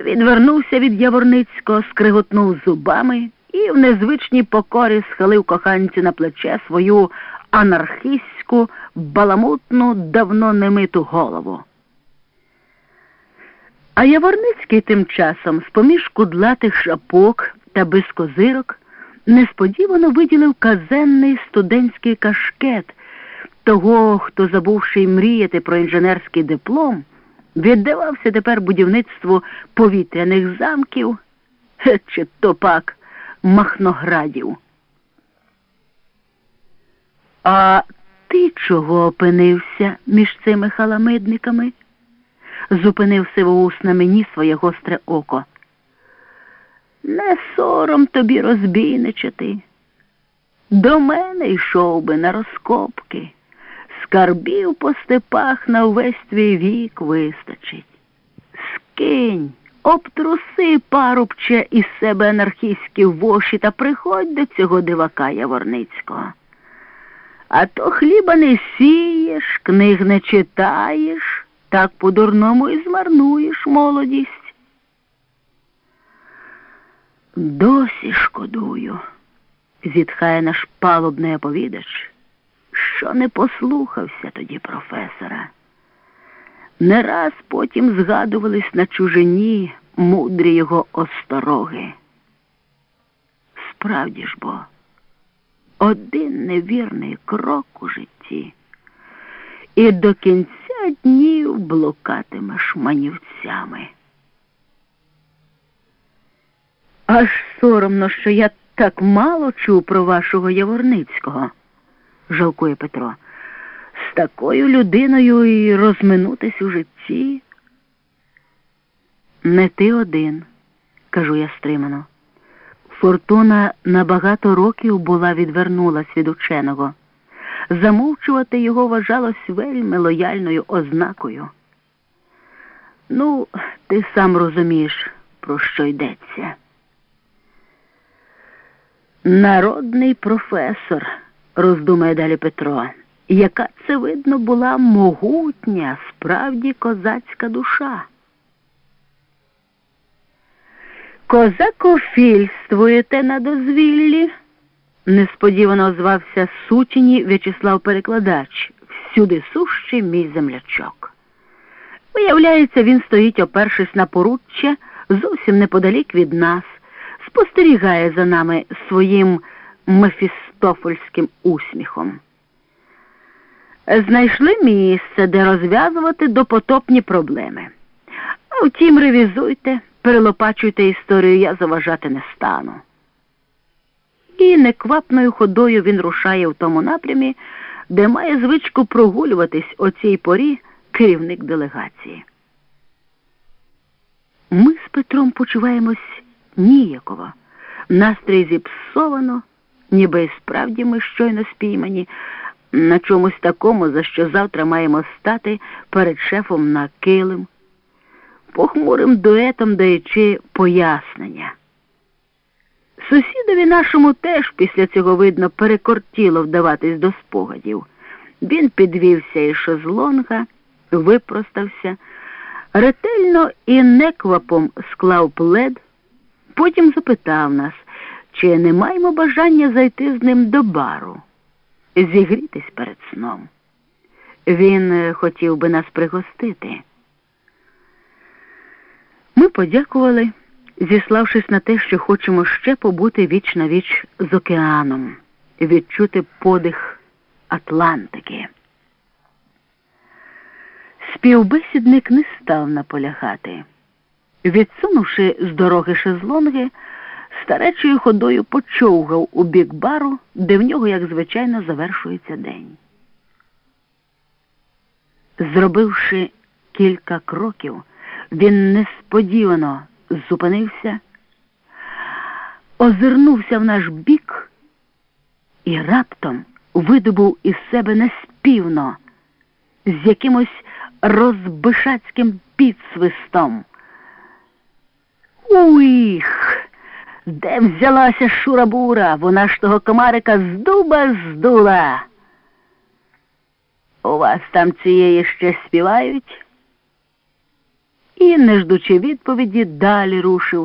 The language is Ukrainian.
відвернувся від Яворницького, скриготнув зубами і в незвичній покорі схилив коханці на плече свою анархістську, баламутну, давно немиту голову. А Яворницький тим часом, з-поміж кудлатих шапок та без козирок, несподівано виділив казенний студентський кашкет того, хто, забувши й мріяти про інженерський диплом, віддавався тепер будівництву повітряних замків чи то пак махноградів. А ти чого опинився між цими халамидниками? зупинив сивоус на мені своє гостре око. Не сором тобі розбійничати. До мене йшов би на розкопки. Скарбів по степах на увесь твій вік вистачить. Скинь, обтруси, парубче, із себе анархістські воші та приходь до цього дивака Яворницького. А то хліба не сієш, книг не читаєш, так по-дурному і змарнуєш молодість. Досі шкодую, зітхає наш палубний оповідач, що не послухався тоді професора. Не раз потім згадувались на чужині мудрі його остороги. Справді ж бо, один невірний крок у житті, і до кінця днів блукатимеш манівцями. Аж соромно, що я так мало чув про вашого Яворницького, жалкує Петро. З такою людиною і розминутись у житті. Не ти один, кажу я стримано. Фортуна на багато років була відвернулась від ученого. Замовчувати його вважалось вельми лояльною ознакою. Ну, ти сам розумієш, про що йдеться. Народний професор, роздумає далі Петро, яка це видно була могутня, справді козацька душа. Козакофільствуєте на дозвіллі? несподівано озвався сутіні В'ячеслав Перекладач, всюди сущий мій землячок. Виявляється, він стоїть, опершись на поруччя, зовсім неподалік від нас спостерігає за нами своїм мефістофольським усміхом. Знайшли місце, де розв'язувати допотопні проблеми. А втім, ревізуйте, перелопачуйте історію, я заважати не стану. І неквапною ходою він рушає в тому напрямі, де має звичку прогулюватись о цій порі керівник делегації. Ми з Петром почуваємось ніяково, настрій зіпсовано, ніби справді ми щойно спіймані, на чомусь такому, за що завтра маємо стати перед шефом на килим, похмурим дуетом даючи пояснення. Сусідові нашому теж після цього, видно, перекортіло вдаватись до спогадів. Він підвівся із шезлонга, випростався, ретельно і неквапом склав плед. Потім запитав нас, чи не маємо бажання зайти з ним до бару, зігрітись перед сном. Він е, хотів би нас пригостити. Ми подякували, зіславшись на те, що хочемо ще побути віч на віч з океаном, відчути подих Атлантики. Співбесідник не став наполягати. Відсунувши з дороги шезлонги, старечою ходою почовгав у бік бару, де в нього, як звичайно, завершується день. Зробивши кілька кроків, він несподівано зупинився, озирнувся в наш бік і раптом видобув із себе неспівно з якимось розбишацьким підсвистом. Уїх! Де взялася шура-бура? Вона ж того комарика з дуба здула. У вас там цієї ще співають? і, не ждучи відповіді, далі рушив.